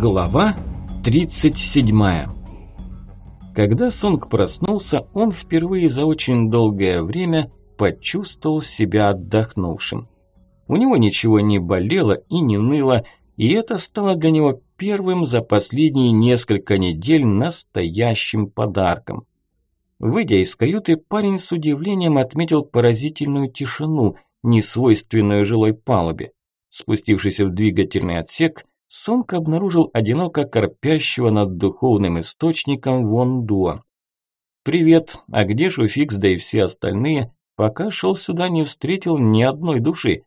Глава 37 Когда Сонг проснулся, он впервые за очень долгое время почувствовал себя отдохнувшим. У него ничего не болело и не ныло, и это стало для него первым за последние несколько недель настоящим подарком. Выйдя из каюты, парень с удивлением отметил поразительную тишину, несвойственную жилой палубе. Спустившись в двигательный отсек, Сонг обнаружил одиноко корпящего над духовным источником Вондуа. «Привет, а где Шуфикс, да и все остальные?» Пока шел сюда, не встретил ни одной души.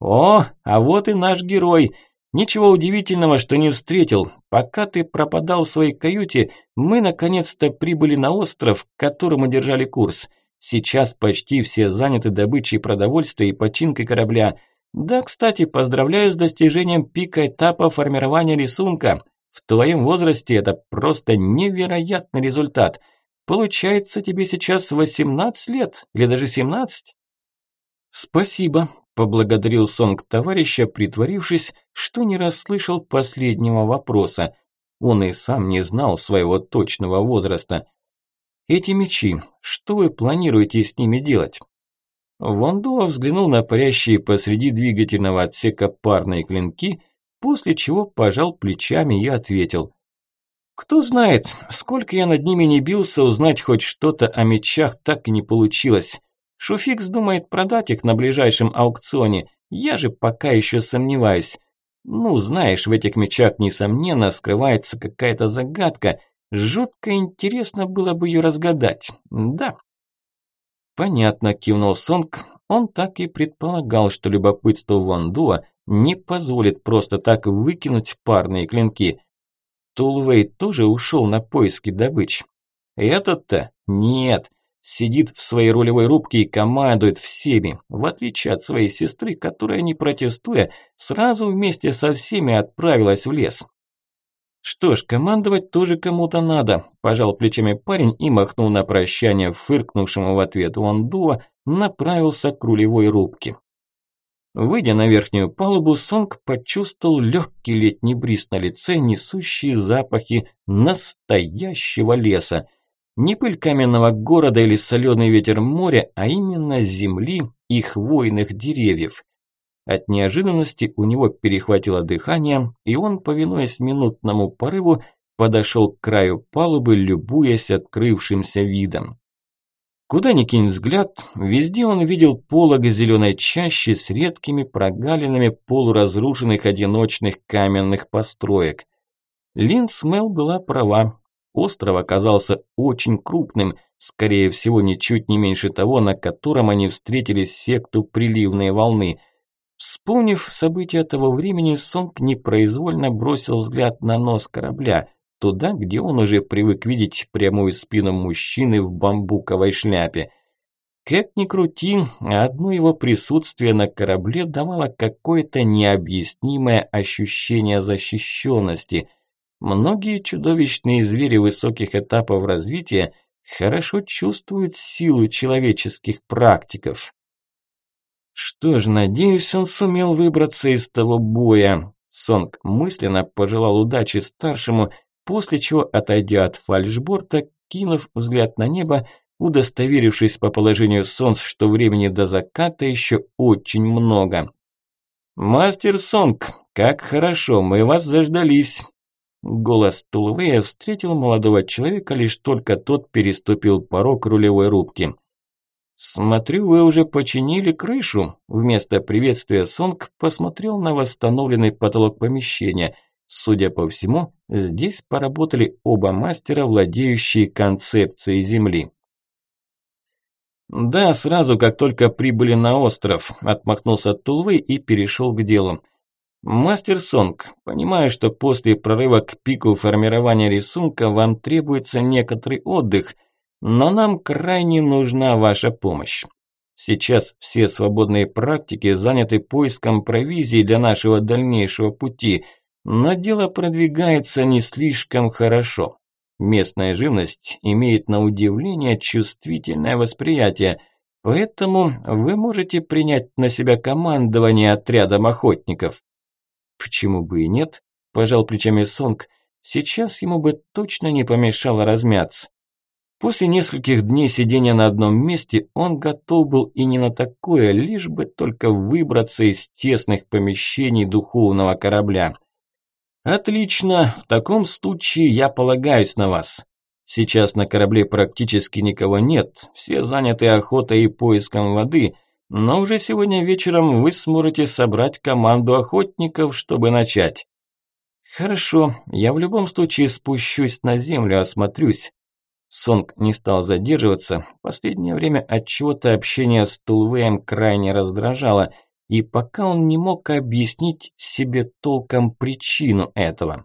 «О, а вот и наш герой!» Ничего удивительного, что не встретил. Пока ты пропадал в своей каюте, мы наконец-то прибыли на остров, к которому держали курс. Сейчас почти все заняты добычей продовольствия и починкой корабля. Да, кстати, поздравляю с достижением пика этапа формирования рисунка. В твоем возрасте это просто невероятный результат. Получается, тебе сейчас 18 лет или даже 17? Спасибо, поблагодарил Сонг товарища, притворившись, что не расслышал последнего вопроса. Он и сам не знал своего точного возраста. Эти мечи, что вы планируете с ними делать? Вандуа взглянул на парящие посреди двигательного отсека парные клинки, после чего пожал плечами и ответил. «Кто знает, сколько я над ними не бился, узнать хоть что-то о мечах так и не получилось. Шуфикс думает продать их на ближайшем аукционе, я же пока еще сомневаюсь. Ну, знаешь, в этих мечах, несомненно, скрывается какая-то загадка. Жутко интересно было бы ее разгадать, да». «Понятно», – кивнул Сонг. Он так и предполагал, что любопытство Вандуа не позволит просто так выкинуть парные клинки. Тулвей тоже ушел на поиски добычи. Этот-то нет, сидит в своей рулевой рубке и командует всеми, в отличие от своей сестры, которая, не протестуя, сразу вместе со всеми отправилась в лес. «Что ж, командовать тоже кому-то надо», – пожал плечами парень и махнул на прощание фыркнувшему в ответ Вондуа, направился к рулевой рубке. Выйдя на верхнюю палубу, Сонг почувствовал легкий летний бриз на лице, несущие запахи настоящего леса. Не пыль каменного города или соленый ветер моря, а именно земли и хвойных деревьев. От неожиданности у него перехватило дыхание, и он, повинуясь минутному порыву, подошел к краю палубы, любуясь открывшимся видом. Куда ни кинь взгляд, везде он видел полог зеленой чащи с редкими прогалинами полуразрушенных одиночных каменных построек. Лин Смел была права. Остров оказался очень крупным, скорее всего, ничуть не меньше того, на котором они встретили секту приливной волны. Вспомнив события того времени, Сонг непроизвольно бросил взгляд на нос корабля, туда, где он уже привык видеть прямую спину мужчины в бамбуковой шляпе. Как ни крути, одно его присутствие на корабле давало какое-то необъяснимое ощущение защищенности. Многие чудовищные звери высоких этапов развития хорошо чувствуют силу человеческих практиков. Что ж, надеюсь, он сумел выбраться из того боя. Сонг мысленно пожелал удачи старшему, после чего, отойдя от фальшборта, кинув взгляд на небо, удостоверившись по положению солнца, что времени до заката еще очень много. «Мастер Сонг, как хорошо, мы вас заждались!» Голос Тулвея встретил молодого человека, лишь только тот переступил порог рулевой рубки. «Смотрю, вы уже починили крышу». Вместо приветствия Сонг посмотрел на восстановленный потолок помещения. Судя по всему, здесь поработали оба мастера, владеющие концепцией Земли. «Да, сразу, как только прибыли на остров», – отмахнулся Тулвей и перешел к делу. «Мастер Сонг, понимаю, что после прорыва к пику формирования рисунка вам требуется некоторый отдых – но нам крайне нужна ваша помощь. Сейчас все свободные практики заняты поиском провизии для нашего дальнейшего пути, но дело продвигается не слишком хорошо. Местная живность имеет на удивление чувствительное восприятие, поэтому вы можете принять на себя командование отрядом охотников. Почему бы и нет? пожал плечами Сонг. Сейчас ему бы точно не помешало размяться. После нескольких дней сидения на одном месте он готов был и не на такое, лишь бы только выбраться из тесных помещений духовного корабля. «Отлично, в таком случае я полагаюсь на вас. Сейчас на корабле практически никого нет, все заняты охотой и поиском воды, но уже сегодня вечером вы сможете собрать команду охотников, чтобы начать». «Хорошо, я в любом случае спущусь на землю, осмотрюсь. Сонг не стал задерживаться. Последнее время от чего-то общение с Тулвеем крайне раздражало, и пока он не мог объяснить себе толком причину этого.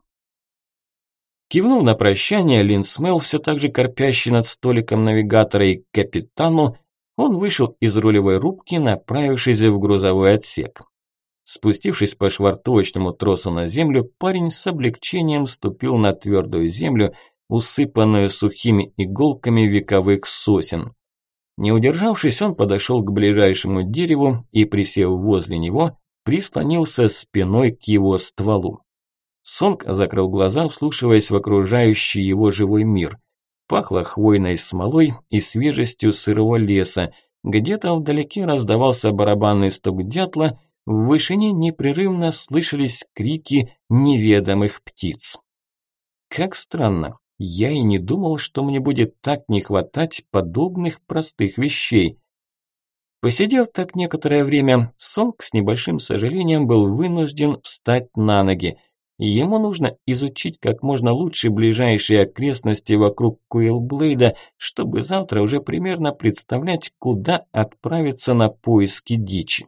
Кивнув на прощание, Линсмел, все так же корпящий над столиком навигатора и капитану, он вышел из рулевой рубки, направившись в грузовой отсек. Спустившись по швартовочному тросу на землю, парень с облегчением ступил на твердую землю, усыпанную сухими иголками вековых сосен. Не удержавшись, он подошел к ближайшему дереву и, присев возле него, прислонился спиной к его стволу. Сонг закрыл глаза, вслушиваясь в окружающий его живой мир. Пахло хвойной смолой и свежестью сырого леса. Где-то вдалеке раздавался барабанный стук дятла, в вышине непрерывно слышались крики неведомых птиц. Как странно, я и не думал, что мне будет так не хватать подобных простых вещей. Посидев так некоторое время, Сонг с небольшим сожалением был вынужден встать на ноги. Ему нужно изучить как можно лучше ближайшие окрестности вокруг Куилблейда, чтобы завтра уже примерно представлять, куда отправиться на поиски дичи.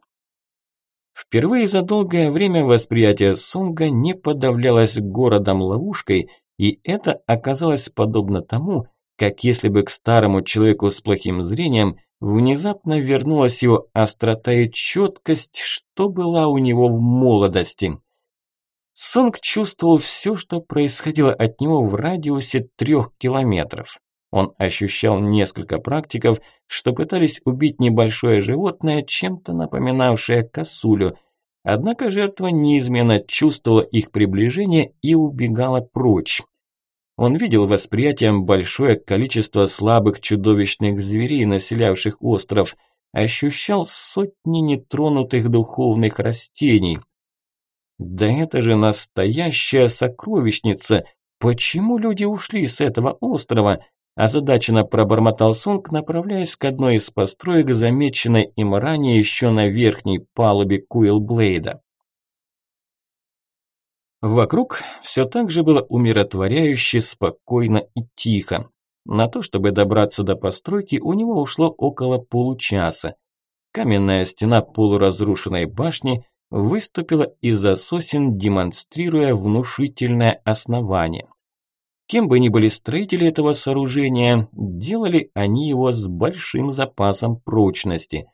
Впервые за долгое время восприятие Сонга не подавлялось городом-ловушкой – и это оказалось подобно тому, как если бы к старому человеку с плохим зрением внезапно вернулась его острота и четкость, что была у него в молодости. Сонг чувствовал все, что происходило от него в радиусе трех километров. Он ощущал несколько практиков, что пытались убить небольшое животное, чем-то напоминавшее косулю. Однако жертва неизменно чувствовала их приближение и убегала прочь. Он видел восприятием большое количество слабых чудовищных зверей, населявших остров, ощущал сотни нетронутых духовных растений. Да это же настоящая сокровищница! Почему люди ушли с этого острова? Озадаченно пробормотал Сонг, направляясь к одной из построек, замеченной им ранее еще на верхней палубе Куилблейда. Вокруг все так же было умиротворяюще, спокойно и тихо. На то, чтобы добраться до постройки, у него ушло около получаса. Каменная стена полуразрушенной башни выступила из-за сосен, демонстрируя внушительное основание. Кем бы ни были строители этого сооружения, делали они его с большим запасом прочности.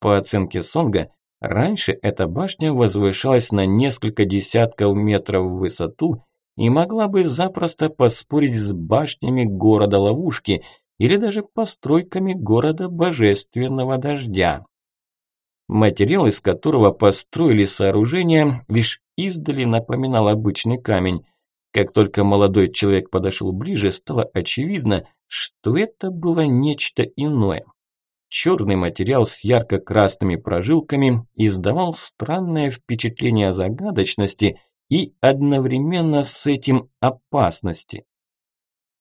По оценке Сонга, раньше эта башня возвышалась на несколько десятков метров в высоту и могла бы запросто поспорить с башнями города-ловушки или даже постройками города Божественного Дождя. Материал, из которого построили сооружение, лишь издали напоминал обычный камень – как только молодой человек подошел ближе, стало очевидно, что это было нечто иное. Черный материал с ярко-красными прожилками издавал странное впечатление загадочности и одновременно с этим опасности.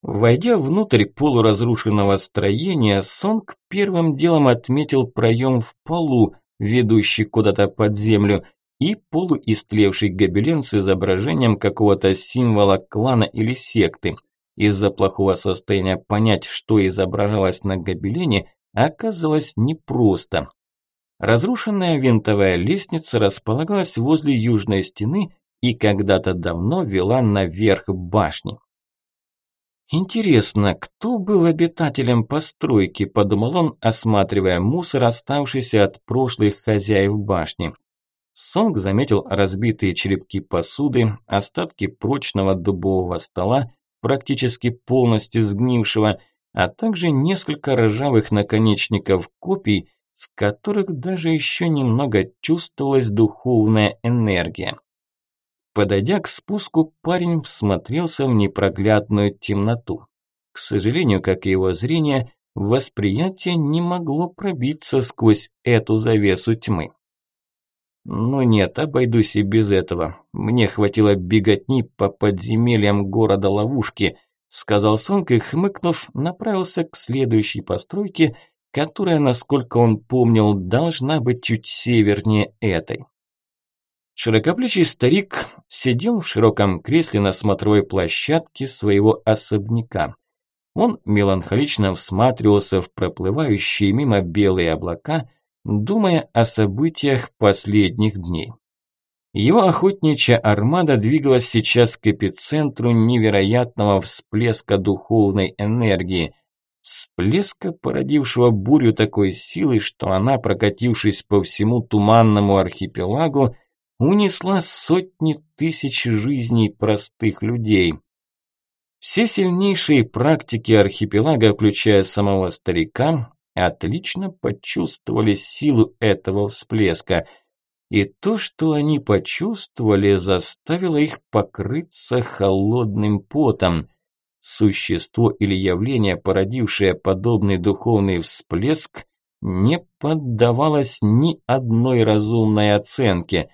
Войдя внутрь полуразрушенного строения, Сонг первым делом отметил проем в полу, ведущий куда-то под землю, и полуистлевший гобелен с изображением какого-то символа клана или секты. Из-за плохого состояния понять, что изображалось на гобелене, оказалось непросто. Разрушенная винтовая лестница располагалась возле южной стены и когда-то давно вела наверх башни. «Интересно, кто был обитателем постройки?» – подумал он, осматривая мусор, оставшийся от прошлых хозяев башни. Сонг заметил разбитые черепки посуды, остатки прочного дубового стола, практически полностью сгнившего, а также несколько ржавых наконечников копий, в которых даже еще немного чувствовалась духовная энергия. Подойдя к спуску, парень всмотрелся в непроглядную темноту. К сожалению, как и его зрение, восприятие не могло пробиться сквозь эту завесу тьмы. Ну нет, обойдусь и без этого. Мне хватило беготни по подземельям города-ловушки, сказал Сонг и, хмыкнув, направился к следующей постройке, которая, насколько он помнил, должна быть чуть севернее этой. Широкоплечий старик сидел в широком кресле на смотровой площадке своего особняка. Он меланхолично всматривался в проплывающие мимо белые облака, думая о событиях последних дней. Его охотничья армада двигалась сейчас к эпицентру невероятного всплеска духовной энергии, всплеска, породившего бурю такой силы, что она, прокатившись по всему туманному архипелагу, унесла сотни тысяч жизней простых людей – все сильнейшие практики архипелага, включая самого старика, отлично почувствовали силу этого всплеска. И то, что они почувствовали, заставило их покрыться холодным потом. Существо или явление, породившее подобный духовный всплеск, не поддавалось ни одной разумной оценке.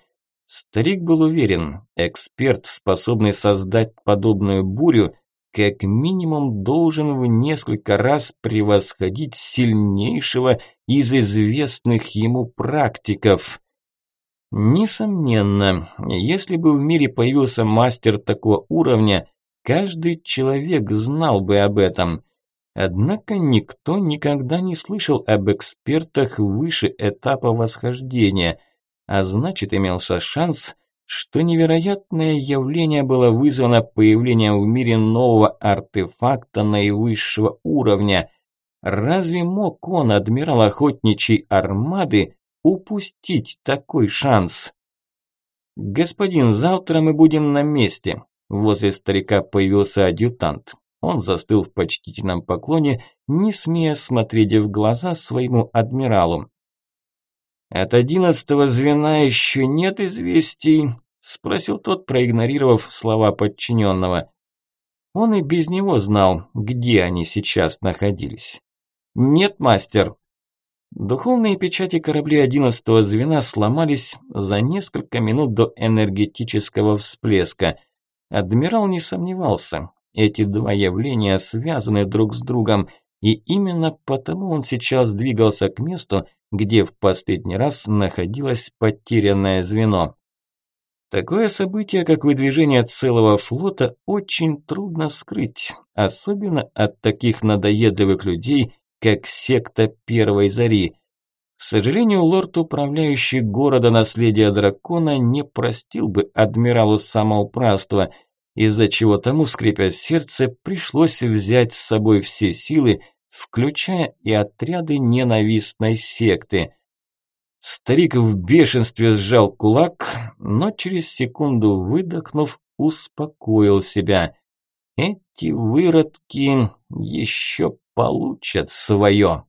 Старик был уверен, эксперт, способный создать подобную бурю – как минимум должен в несколько раз превосходить сильнейшего из известных ему практиков. Несомненно, если бы в мире появился мастер такого уровня, каждый человек знал бы об этом. Однако никто никогда не слышал об экспертах выше этапа восхождения, а значит имелся шанс – что невероятное явление было вызвано появлением в мире нового артефакта наивысшего уровня. Разве мог он, адмирал охотничьей армады, упустить такой шанс? «Господин, завтра мы будем на месте», – возле старика появился адъютант. Он застыл в почтительном поклоне, не смея смотреть в глаза своему адмиралу. «От одиннадцатого звена еще нет известий?» – спросил тот, проигнорировав слова подчиненного. Он и без него знал, где они сейчас находились. «Нет, мастер». Духовные печати кораблей одиннадцатого звена сломались за несколько минут до энергетического всплеска. Адмирал не сомневался, эти два явления связаны друг с другом, и именно потому он сейчас двигался к месту, где в последний раз находилось потерянное звено. Такое событие, как выдвижение целого флота, очень трудно скрыть, особенно от таких надоедливых людей, как секта Первой Зари. К сожалению, лорд, управляющий города наследия дракона, не простил бы адмиралу самоуправства, из-за чего тому, скрипя сердце, пришлось взять с собой все силы, включая и отряды ненавистной секты. Старик в бешенстве сжал кулак, но через секунду выдохнув, успокоил себя. Эти выродки еще получат свое.